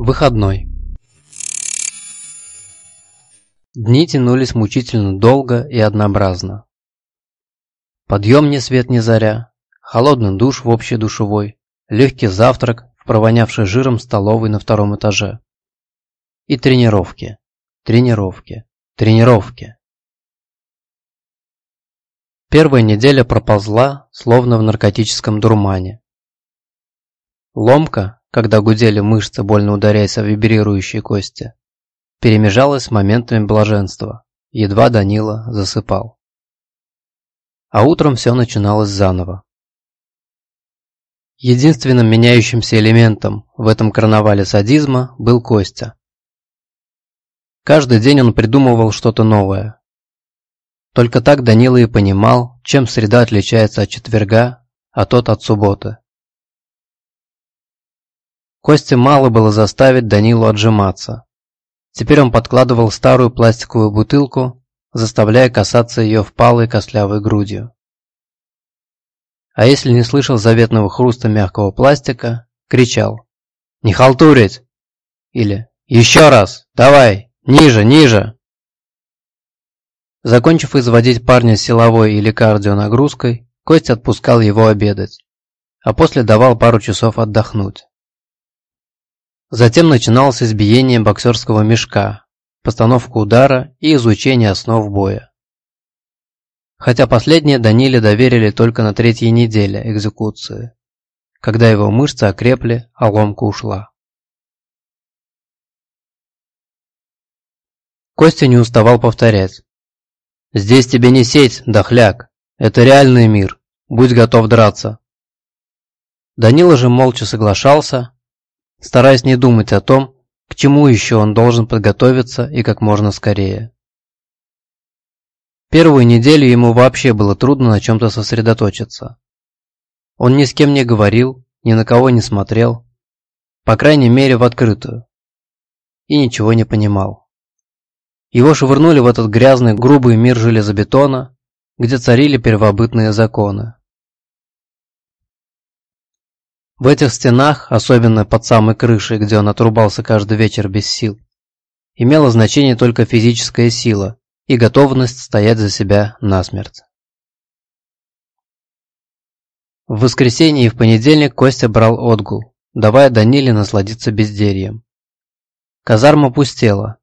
Выходной. Дни тянулись мучительно долго и однообразно. Подъем ни свет ни заря, холодный душ в общей душевой, легкий завтрак в провонявшей жиром столовой на втором этаже. И тренировки, тренировки, тренировки. Первая неделя проползла, словно в наркотическом дурмане. Ломка, когда гудели мышцы, больно ударяясь о вибрирующие кости, перемежалась с моментами блаженства, едва Данила засыпал. А утром все начиналось заново. Единственным меняющимся элементом в этом карнавале садизма был Костя. Каждый день он придумывал что-то новое. Только так Данила и понимал, чем среда отличается от четверга, а тот от субботы. Косте мало было заставить Данилу отжиматься. Теперь он подкладывал старую пластиковую бутылку, заставляя касаться ее впалой костлявой грудью. А если не слышал заветного хруста мягкого пластика, кричал «Не халтурить!» или «Еще раз! Давай! Ниже, ниже!» Закончив изводить парня силовой или кардио нагрузкой, Костя отпускал его обедать, а после давал пару часов отдохнуть. Затем начиналось избиение боксерского мешка, постановка удара и изучение основ боя. Хотя последнее Даниле доверили только на третьей неделе экзекуции, когда его мышцы окрепли, а ломка ушла. Костя не уставал повторять. «Здесь тебе не сеть, дохляк. Это реальный мир. Будь готов драться». Данила же молча соглашался, стараясь не думать о том, к чему еще он должен подготовиться и как можно скорее. Первую неделю ему вообще было трудно на чем-то сосредоточиться. Он ни с кем не говорил, ни на кого не смотрел, по крайней мере в открытую, и ничего не понимал. Его швырнули в этот грязный, грубый мир железобетона, где царили первобытные законы. В этих стенах, особенно под самой крышей, где он отрубался каждый вечер без сил, имела значение только физическая сила и готовность стоять за себя насмерть. В воскресенье и в понедельник Костя брал отгул, давая Даниле насладиться бездельем. Казарма пустела.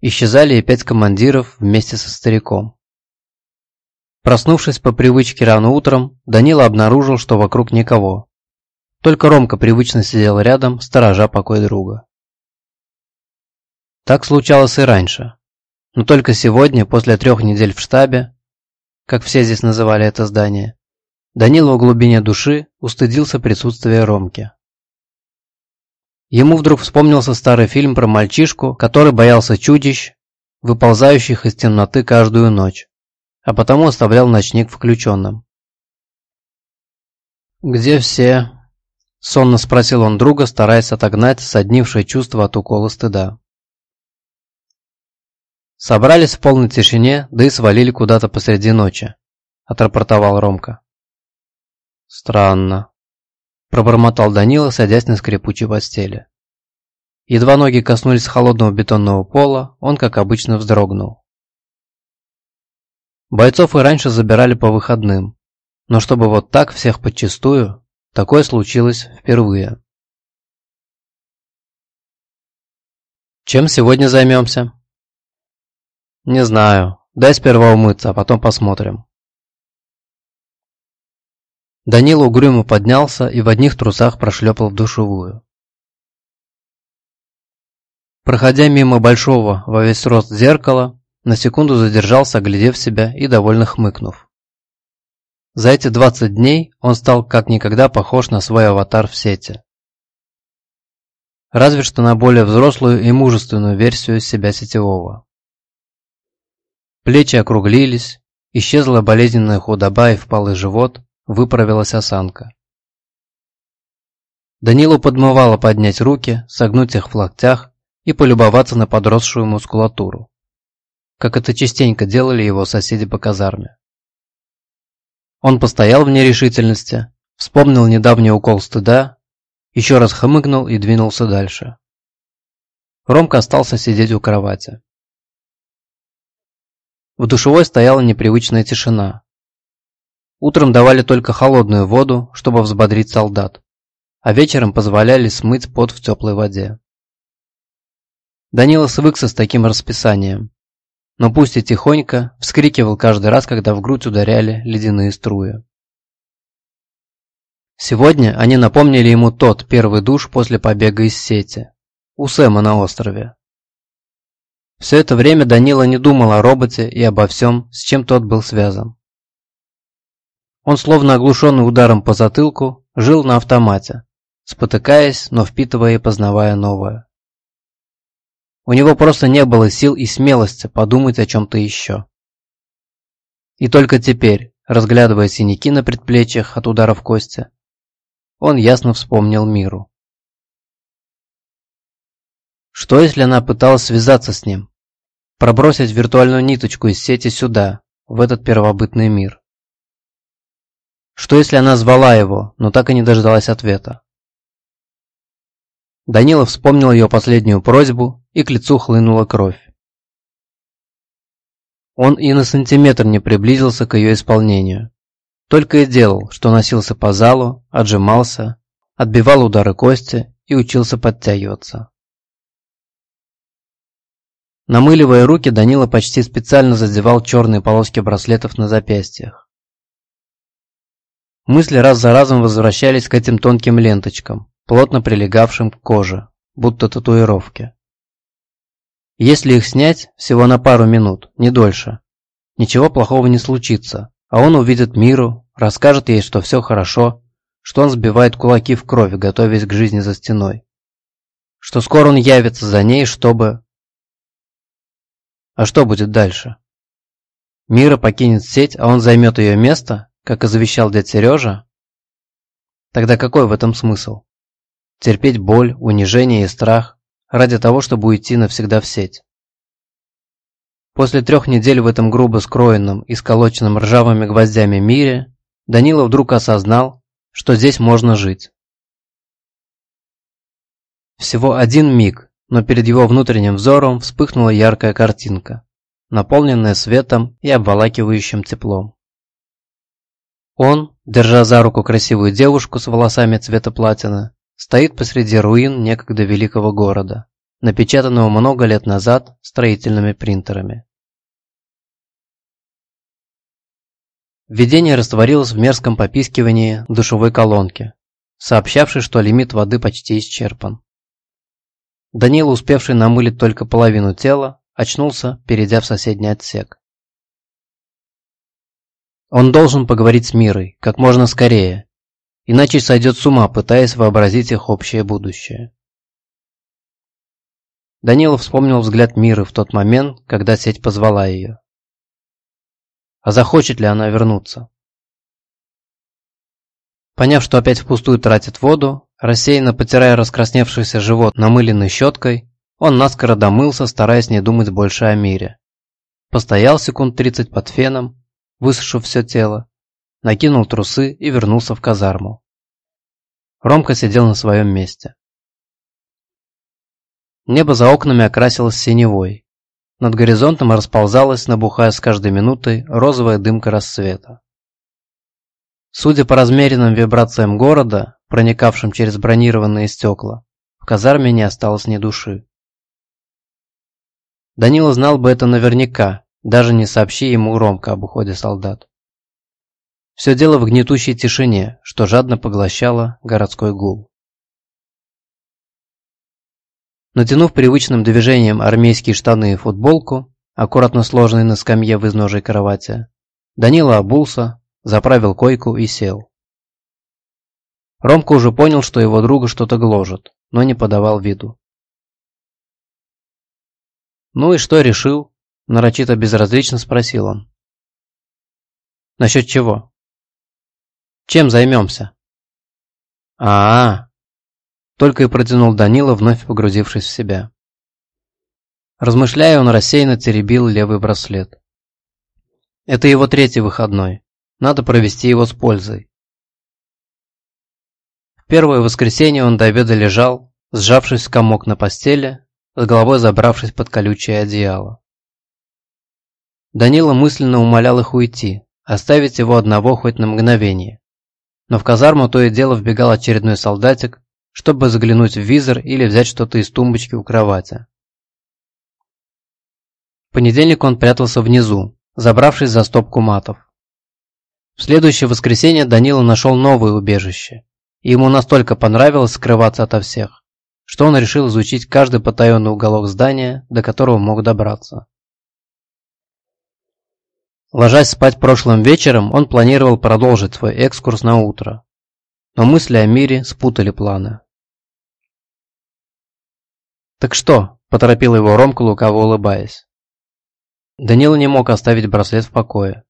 Исчезали и пять командиров вместе со стариком. Проснувшись по привычке рано утром, Данила обнаружил, что вокруг никого. Только Ромка привычно сидел рядом, сторожа покой друга. Так случалось и раньше. Но только сегодня, после трех недель в штабе, как все здесь называли это здание, Данила в глубине души устыдился присутствия Ромки. Ему вдруг вспомнился старый фильм про мальчишку, который боялся чудищ, выползающих из темноты каждую ночь, а потому оставлял ночник включенным. «Где все?» Сонно спросил он друга, стараясь отогнать соднившее чувство от укола стыда. Собрались в полной тишине, да и свалили куда-то посреди ночи, отрапортовал Ромка. Странно, пробормотал Данила, садясь на скрипучей постели. Едва ноги коснулись холодного бетонного пола, он, как обычно, вздрогнул. Бойцов и раньше забирали по выходным, но чтобы вот так всех подчистую, Такое случилось впервые. Чем сегодня займемся? Не знаю. Дай сперва умыться, а потом посмотрим. Данила угрюмо поднялся и в одних трусах прошлепал в душевую. Проходя мимо большого во весь рост зеркала, на секунду задержался, оглядев себя и довольно хмыкнув. За эти 20 дней он стал как никогда похож на свой аватар в сети. Разве что на более взрослую и мужественную версию себя сетевого. Плечи округлились, исчезла болезненная худоба и впалый живот, выправилась осанка. Данилу подмывало поднять руки, согнуть их в локтях и полюбоваться на подросшую мускулатуру, как это частенько делали его соседи по казарме. Он постоял в нерешительности, вспомнил недавний укол стыда, еще раз хмыкнул и двинулся дальше. Ромка остался сидеть у кровати. В душевой стояла непривычная тишина. Утром давали только холодную воду, чтобы взбодрить солдат, а вечером позволяли смыть пот в теплой воде. Данила свыкся с таким расписанием, но пусть и тихонько вскрикивал каждый раз, когда в грудь ударяли ледяные струи. Сегодня они напомнили ему тот первый душ после побега из сети, у Сэма на острове. Все это время Данила не думал о роботе и обо всем, с чем тот был связан. Он, словно оглушенный ударом по затылку, жил на автомате, спотыкаясь, но впитывая и познавая новое. У него просто не было сил и смелости подумать о чем-то еще. И только теперь, разглядывая синяки на предплечьях от ударов кости, он ясно вспомнил миру. Что если она пыталась связаться с ним, пробросить виртуальную ниточку из сети сюда, в этот первобытный мир? Что если она звала его, но так и не дождалась ответа? Данила вспомнил ее последнюю просьбу, и к лицу хлынула кровь. Он и на сантиметр не приблизился к ее исполнению. Только и делал, что носился по залу, отжимался, отбивал удары кости и учился подтягиваться. Намыливая руки, Данила почти специально задевал черные полоски браслетов на запястьях. Мысли раз за разом возвращались к этим тонким ленточкам, плотно прилегавшим к коже, будто татуировки. Если их снять всего на пару минут, не дольше, ничего плохого не случится, а он увидит миру, расскажет ей, что все хорошо, что он сбивает кулаки в кровь, готовясь к жизни за стеной. Что скоро он явится за ней, чтобы... А что будет дальше? Мира покинет сеть, а он займет ее место, как и завещал дядь Сережа? Тогда какой в этом смысл? терпеть боль, унижение и страх ради того, чтобы уйти навсегда в сеть. После трех недель в этом грубо скроенном и сколоченном ржавыми гвоздями мире, Данила вдруг осознал, что здесь можно жить. Всего один миг, но перед его внутренним взором вспыхнула яркая картинка, наполненная светом и обволакивающим теплом. Он, держа за руку красивую девушку с волосами цвета платины, стоит посреди руин некогда великого города, напечатанного много лет назад строительными принтерами. Видение растворилось в мерзком попискивании душевой колонки, сообщавшей, что лимит воды почти исчерпан. Данила, успевший намылить только половину тела, очнулся, перейдя в соседний отсек. Он должен поговорить с Мирой как можно скорее, иначе сойдет с ума, пытаясь вообразить их общее будущее. Данилов вспомнил взгляд Миры в тот момент, когда сеть позвала ее. А захочет ли она вернуться? Поняв, что опять впустую тратит воду, рассеянно потирая раскрасневшийся живот намыленной щеткой, он наскоро домылся, стараясь не думать больше о мире. Постоял секунд тридцать под феном, высушив все тело, накинул трусы и вернулся в казарму. Ромка сидел на своем месте. Небо за окнами окрасилось синевой. Над горизонтом расползалась, набухая с каждой минутой, розовая дымка рассвета. Судя по размеренным вибрациям города, проникавшим через бронированные стекла, в казарме не осталось ни души. Данила знал бы это наверняка, даже не сообщи ему Ромка об уходе солдат. Все дело в гнетущей тишине, что жадно поглощало городской гул. Натянув привычным движением армейские штаны и футболку, аккуратно сложенные на скамье в изножей кровати, Данила обулся, заправил койку и сел. Ромка уже понял, что его друга что-то гложет, но не подавал виду. «Ну и что решил?» – нарочито безразлично спросил он. «Насчет чего?» Чем займемся?» а, -а, -а Только и протянул Данила, вновь погрузившись в себя. Размышляя, он рассеянно теребил левый браслет. Это его третий выходной. Надо провести его с пользой. В первое воскресенье он до обеда лежал, сжавшись в комок на постели, с головой забравшись под колючее одеяло. Данила мысленно умолял их уйти, оставить его одного хоть на мгновение. Но в казарму то и дело вбегал очередной солдатик, чтобы заглянуть в визор или взять что-то из тумбочки у кровати. В понедельник он прятался внизу, забравшись за стопку матов. В следующее воскресенье Данила нашел новое убежище, и ему настолько понравилось скрываться ото всех, что он решил изучить каждый потаенный уголок здания, до которого мог добраться. Ложась спать прошлым вечером, он планировал продолжить свой экскурс на утро. Но мысли о мире спутали планы. «Так что?» – поторопил его Ромка, лукаво улыбаясь. Данила не мог оставить браслет в покое.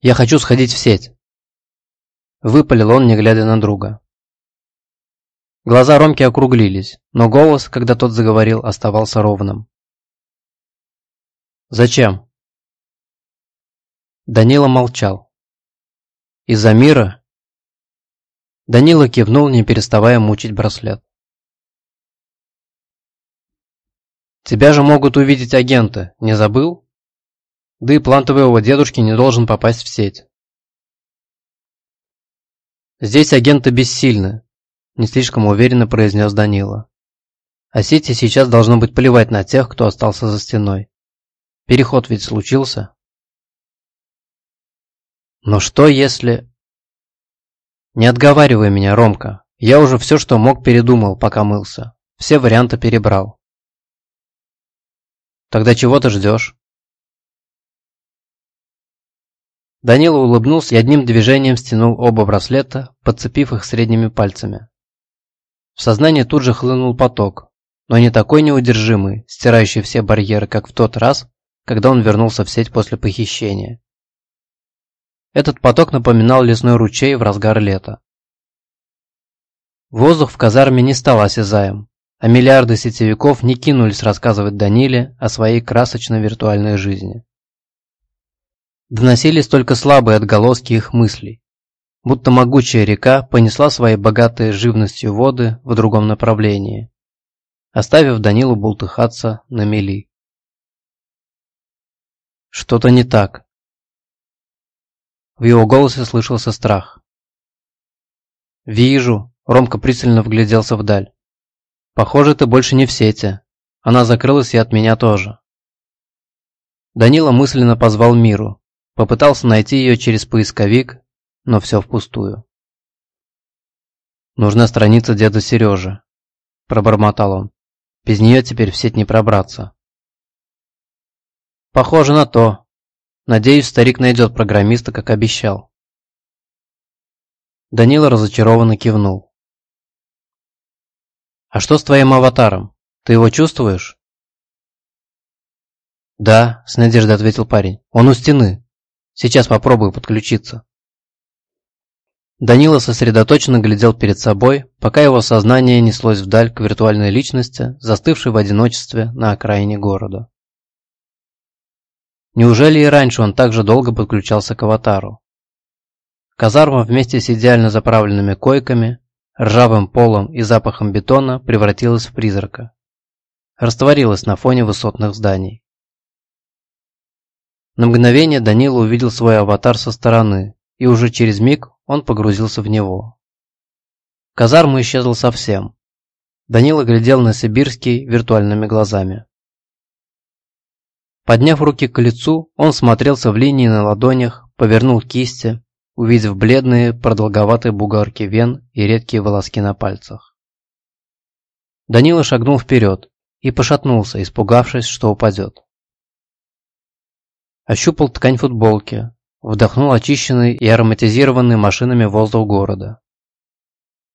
«Я хочу сходить в сеть!» Выпалил он, не глядя на друга. Глаза Ромки округлились, но голос, когда тот заговорил, оставался ровным. «Зачем?» Данила молчал. «Из-за мира?» Данила кивнул, не переставая мучить браслет. «Тебя же могут увидеть агенты, не забыл? Да и план твоего дедушки не должен попасть в сеть». «Здесь агенты бессильны», – не слишком уверенно произнес Данила. «А сети сейчас должно быть плевать на тех, кто остался за стеной. Переход ведь случился. Но что если... Не отговаривай меня, Ромка. Я уже все, что мог, передумал, пока мылся. Все варианты перебрал. Тогда чего ты ждешь? Данила улыбнулся и одним движением стянул оба браслета, подцепив их средними пальцами. В сознание тут же хлынул поток, но не такой неудержимый, стирающий все барьеры, как в тот раз, когда он вернулся в сеть после похищения. Этот поток напоминал лесной ручей в разгар лета. Воздух в казарме не стал осязаем, а миллиарды сетевиков не кинулись рассказывать Даниле о своей красочной виртуальной жизни. Доносились только слабые отголоски их мыслей, будто могучая река понесла свои богатые живностью воды в другом направлении, оставив Данилу бултыхаться на мели. Что-то не так. В его голосе слышался страх. «Вижу», — Ромка пристально вгляделся вдаль. «Похоже, ты больше не в сети. Она закрылась и от меня тоже». Данила мысленно позвал Миру, попытался найти ее через поисковик, но все впустую. «Нужна страница деда Сережи», – пробормотал он. «Без нее теперь в сеть не пробраться». Похоже на то. Надеюсь, старик найдет программиста, как обещал. Данила разочарованно кивнул. «А что с твоим аватаром? Ты его чувствуешь?» «Да», — с надеждой ответил парень. «Он у стены. Сейчас попробую подключиться». Данила сосредоточенно глядел перед собой, пока его сознание неслось вдаль к виртуальной личности, застывшей в одиночестве на окраине города. Неужели и раньше он так же долго подключался к аватару? Казарма вместе с идеально заправленными койками, ржавым полом и запахом бетона превратилась в призрака. Растворилась на фоне высотных зданий. На мгновение Данила увидел свой аватар со стороны, и уже через миг он погрузился в него. Казарма исчезла совсем. Данила глядел на Сибирский виртуальными глазами. Подняв руки к лицу, он смотрелся в линии на ладонях, повернул кисти, увидев бледные продолговатые бугорки вен и редкие волоски на пальцах. Данила шагнул вперед и пошатнулся, испугавшись, что упадет. Ощупал ткань футболки, вдохнул очищенный и ароматизированный машинами воздух города.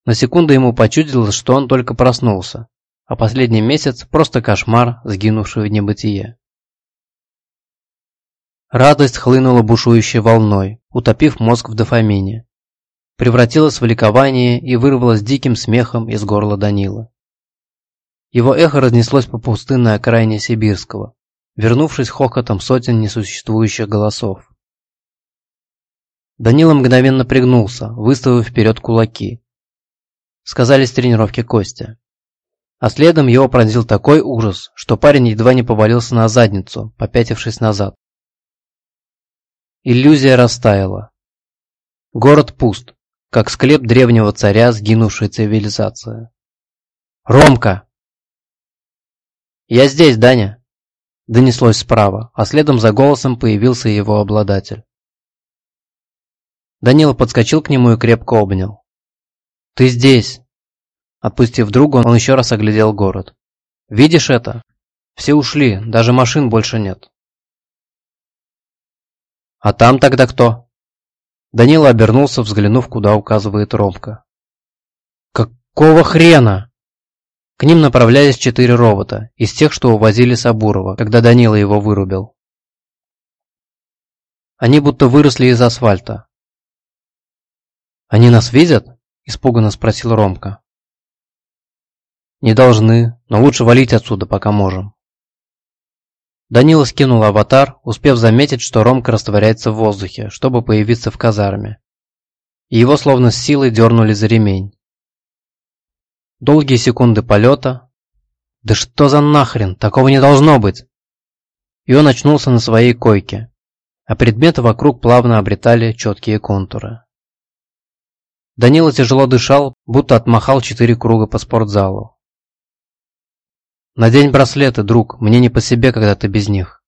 На секунду ему почудилось, что он только проснулся, а последний месяц просто кошмар, сгинувший в небытие. Радость хлынула бушующей волной, утопив мозг в дофамине. Превратилась в ликование и вырвалась диким смехом из горла Данила. Его эхо разнеслось по пустынной окраине Сибирского, вернувшись хохотом сотен несуществующих голосов. Данила мгновенно пригнулся, выставив вперед кулаки. Сказались тренировки Костя. А следом его пронзил такой ужас, что парень едва не повалился на задницу, попятившись назад. Иллюзия растаяла. Город пуст, как склеп древнего царя сгинувшей цивилизации. «Ромка!» «Я здесь, Даня!» Донеслось справа, а следом за голосом появился его обладатель. Данила подскочил к нему и крепко обнял. «Ты здесь!» Отпустив друга, он еще раз оглядел город. «Видишь это? Все ушли, даже машин больше нет». «А там тогда кто?» Данила обернулся, взглянув, куда указывает Ромка. «Какого хрена?» К ним направлялись четыре робота, из тех, что увозили Сабурова, когда Данила его вырубил. Они будто выросли из асфальта. «Они нас видят?» – испуганно спросил Ромка. «Не должны, но лучше валить отсюда, пока можем». Данила скинул аватар, успев заметить, что Ромка растворяется в воздухе, чтобы появиться в казарме. Его словно с силой дернули за ремень. Долгие секунды полета. Да что за нахрен, такого не должно быть! И он очнулся на своей койке, а предметы вокруг плавно обретали четкие контуры. Данила тяжело дышал, будто отмахал четыре круга по спортзалу. «Надень браслеты, друг, мне не по себе, когда ты без них».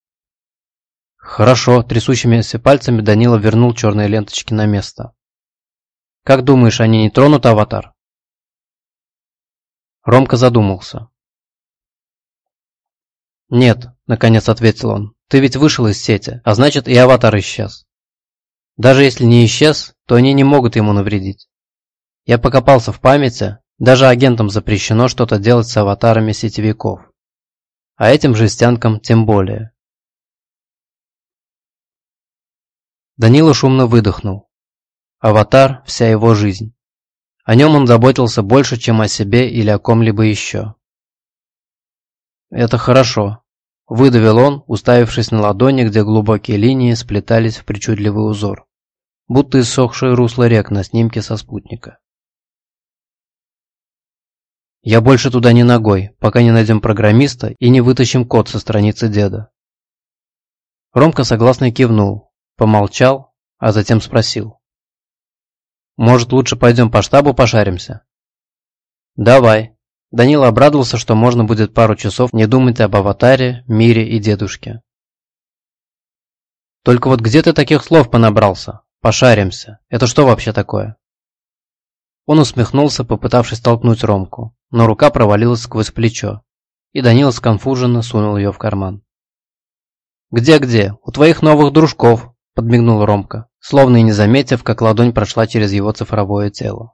«Хорошо», трясущимися пальцами Данила вернул черные ленточки на место. «Как думаешь, они не тронут аватар?» Ромка задумался. «Нет», — наконец ответил он, — «ты ведь вышел из сети, а значит и аватар исчез. Даже если не исчез, то они не могут ему навредить. Я покопался в памяти, даже агентам запрещено что-то делать с аватарами сетевиков. А этим жестянкам тем более». Данила шумно выдохнул. Аватар – вся его жизнь. О нем он заботился больше, чем о себе или о ком-либо еще. «Это хорошо», – выдавил он, уставившись на ладони, где глубокие линии сплетались в причудливый узор, будто иссохшее русло рек на снимке со спутника. «Я больше туда не ногой, пока не найдем программиста и не вытащим код со страницы деда». Ромка согласно кивнул, помолчал, а затем спросил. Может, лучше пойдем по штабу пошаримся? Давай. Данила обрадовался, что можно будет пару часов не думать об аватаре, мире и дедушке. Только вот где ты таких слов понабрался? Пошаримся. Это что вообще такое? Он усмехнулся, попытавшись толкнуть Ромку, но рука провалилась сквозь плечо, и Данила сконфуженно сунул ее в карман. «Где-где? У твоих новых дружков», – подмигнул Ромка словно и не заметив, как ладонь прошла через его цифровое тело.